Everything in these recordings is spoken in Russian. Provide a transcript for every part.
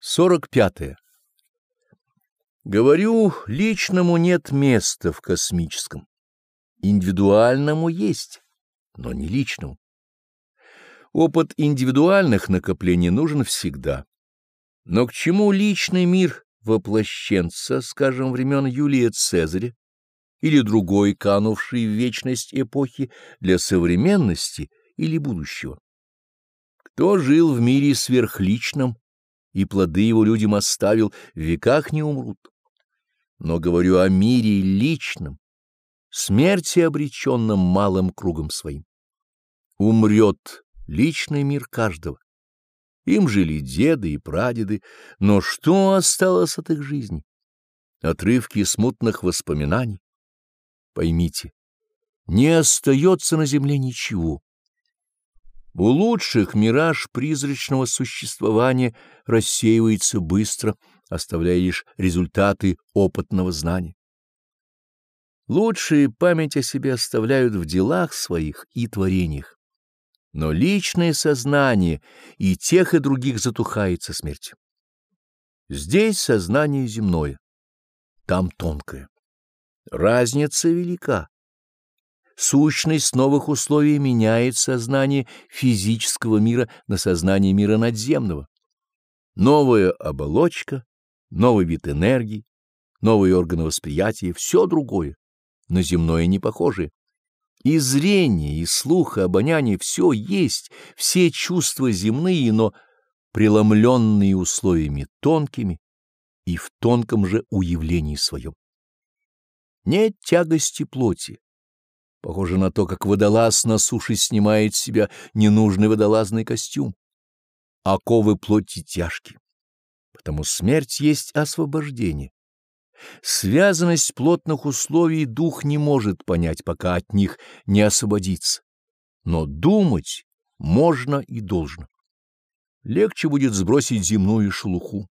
45. -е. Говорю, личному нет места в космическом. Индивидуальному есть, но не личному. Опыт индивидуальных накоплений нужен всегда. Но к чему личный мир воплощенца, скажем, времен Юлия Цезаря, или другой, канувший в вечность эпохи для современности или будущего? Кто жил в мире сверхличном, и плоды его людям оставил, в веках не умрут. Но говорю о мире личном, смерти обреченном малым кругом своим. Умрет личный мир каждого. Им жили деды и прадеды, но что осталось от их жизни? Отрывки смутных воспоминаний. Поймите, не остается на земле ничего. У лучших мираж призрачного существования рассеивается быстро, оставляя лишь результаты опытного знания. Лучшие память о себе оставляют в делах своих и творениях, но личное сознание и тех и других затухает со смертью. Здесь сознание земное, там тонкое. Разница велика. Сущность новых условий меняет сознание физического мира на сознание мира надземного. Новая оболочка, новый вид энергии, новые органы восприятия — все другое, на земное не похожее. И зрение, и слух, и обоняние — все есть, все чувства земные, но преломленные условиями тонкими и в тонком же уявлении своем. Нет тягости плоти, Похоже на то, как водолаз на суше снимает с себя ненужный водолазный костюм. Оковы плоти тяжкие. Потому смерть есть освобождение. Связанность плотных условий дух не может понять, пока от них не освободится. Но думать можно и должно. Легче будет сбросить земную шелуху.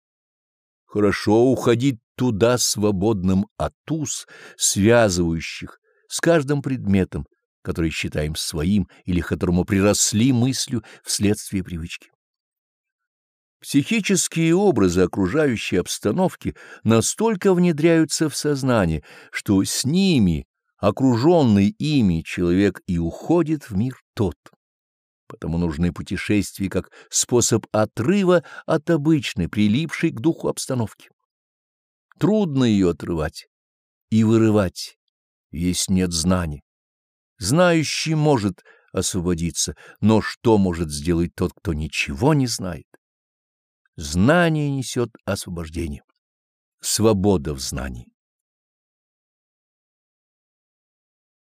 Хорошо уходить туда свободным от уз, связывающих, с каждым предметом, который считаем своим или которому приросли мыслью вследствие привычки. Психические образы окружающей обстановки настолько внедряются в сознание, что с ними, окруженный ими, человек и уходит в мир тот. Потому нужны путешествия как способ отрыва от обычной, прилипшей к духу обстановки. Трудно ее отрывать и вырывать, есть нет знаний. Знающий может освободиться, но что может сделать тот, кто ничего не знает? Знание несет освобождение. Свобода в знании.